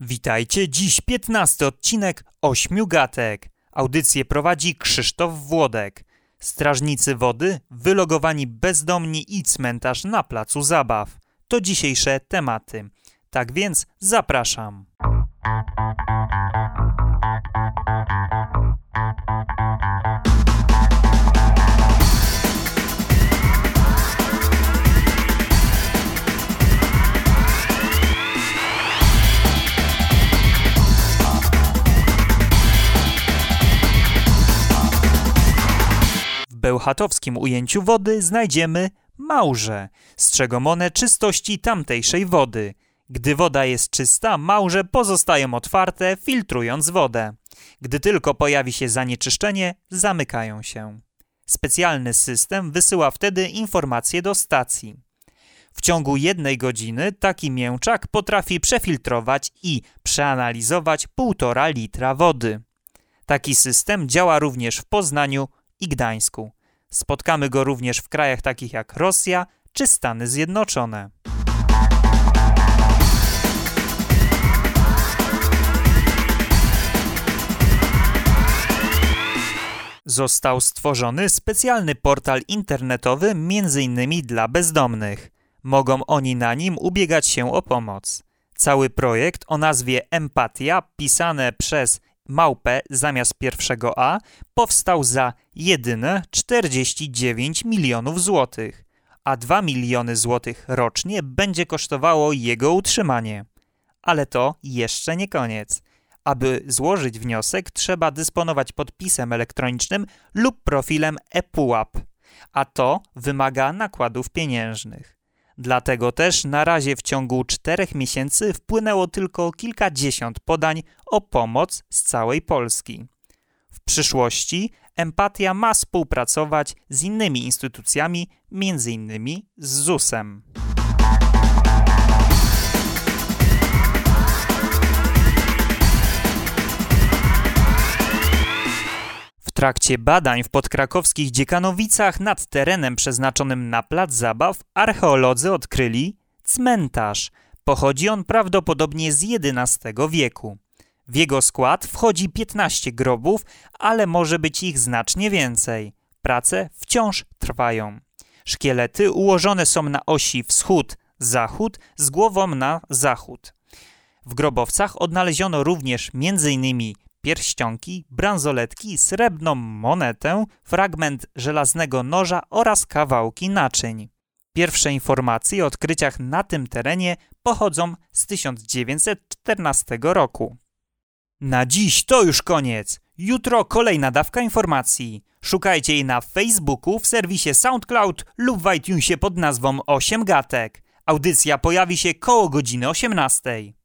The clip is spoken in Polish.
Witajcie, dziś 15 odcinek Ośmiu Gatek. Audycję prowadzi Krzysztof Włodek. Strażnicy wody, wylogowani bezdomni i cmentarz na placu zabaw. To dzisiejsze tematy. Tak więc zapraszam. Bełchatowskim ujęciu wody znajdziemy małże, strzegą one czystości tamtejszej wody. Gdy woda jest czysta, małże pozostają otwarte, filtrując wodę. Gdy tylko pojawi się zanieczyszczenie, zamykają się. Specjalny system wysyła wtedy informacje do stacji. W ciągu jednej godziny taki mięczak potrafi przefiltrować i przeanalizować półtora litra wody. Taki system działa również w Poznaniu i Gdańsku. Spotkamy go również w krajach takich jak Rosja czy Stany Zjednoczone. Został stworzony specjalny portal internetowy m.in. dla bezdomnych. Mogą oni na nim ubiegać się o pomoc. Cały projekt o nazwie Empatia, pisane przez małpę zamiast pierwszego A powstał za jedyne 49 milionów złotych, a 2 miliony złotych rocznie będzie kosztowało jego utrzymanie. Ale to jeszcze nie koniec. Aby złożyć wniosek, trzeba dysponować podpisem elektronicznym lub profilem ePUAP, a to wymaga nakładów pieniężnych. Dlatego też na razie w ciągu czterech miesięcy wpłynęło tylko kilkadziesiąt podań o pomoc z całej Polski. W przyszłości Empatia ma współpracować z innymi instytucjami, m.in. z ZUS-em. Trakcie badań w podkrakowskich Dziekanowicach nad terenem przeznaczonym na plac zabaw archeolodzy odkryli cmentarz. Pochodzi on prawdopodobnie z XI wieku. W jego skład wchodzi 15 grobów, ale może być ich znacznie więcej. Prace wciąż trwają. Szkielety ułożone są na osi wschód-zachód z głową na zachód. W grobowcach odnaleziono również m.in pierścionki, bransoletki, srebrną monetę, fragment żelaznego noża oraz kawałki naczyń. Pierwsze informacje o odkryciach na tym terenie pochodzą z 1914 roku. Na dziś to już koniec. Jutro kolejna dawka informacji. Szukajcie jej na Facebooku, w serwisie SoundCloud lub w iTunesie pod nazwą 8 Gatek. Audycja pojawi się koło godziny 18.